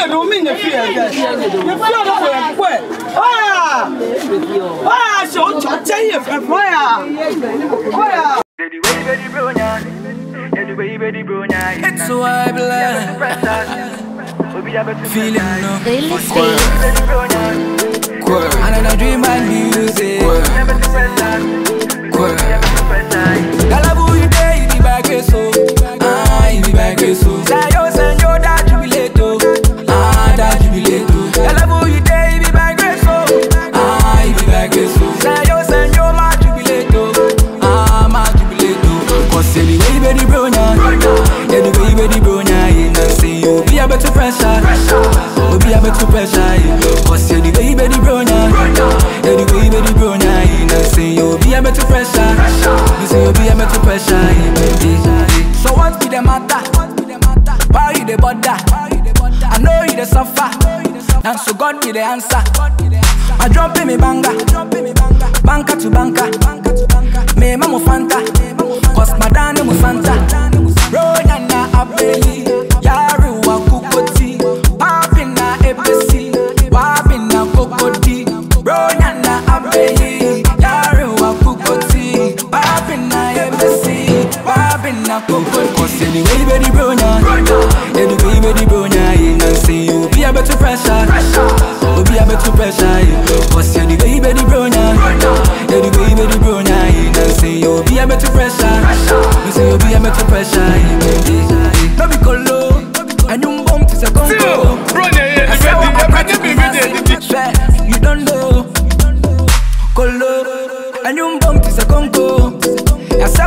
na do mi na fi ẹ dẹ ne fi ọdọ fọ ẹ kọ ẹ ọyà ọyà ṣe o tọ tẹ yẹ fẹ fọ ọyà ọyà. It's so I blind. Feeling no. Another a better pressure. You be a better pressure. yeah. Cause you better bro now. Anyway, you better bro now. You know, say you be a better pressure. You say you be a better pressure. yeah, yeah. So what be the matter? Why you the bother? I know you the suffer. And so God be the answer. I drop in me banga. Banka to banka. Me mamo fanta. Cause anyway, baby, bronya. Anyway, baby, bronya. You know, say you be a better pressure. You be a better pressure. yeah. Cause anyway, baby, bronya. Anyway, baby, bronya. You know, say you be a better pressure. You say you be a better pressure. yeah, yeah, yeah. No be colo. And you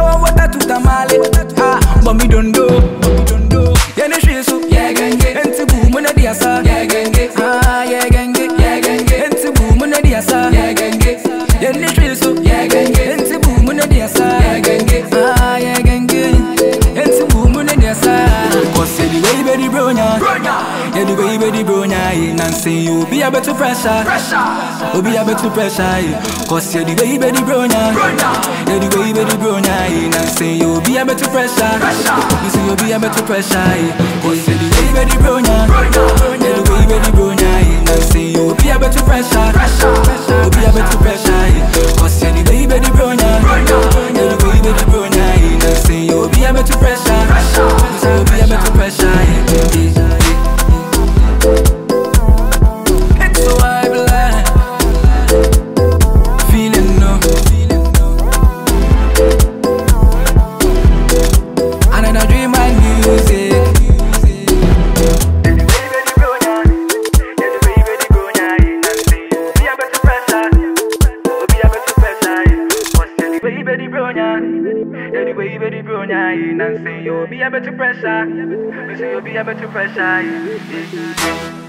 What water to tamale. Ah, but me don't know. Yeah, no shit so. Yeah, genge. Enti boom na dia sa. Yeah, genge. Ah, yeah, genge. Yeah, genge. Enti boom na dia sa. Yeah, genge. Yeah, no shit so. Yeah, genge. Enti boom na dia sa. Yeah, genge. Ah, yeah, genge. Enti boom na dia sa. Cause anyway, baby, bronya. Anyway, baby, bronya. And say you be a better pressure. You be a better pressure. Cause anyway, baby, bronya. Anyway, baby, bronya. And say you be a better pressure. You say you be a better pressure. Cause anyway, baby, bronya. Anyway, baby, bronya. And say you be a better pressure. Be a better pressure. We say you'll be a better pressure.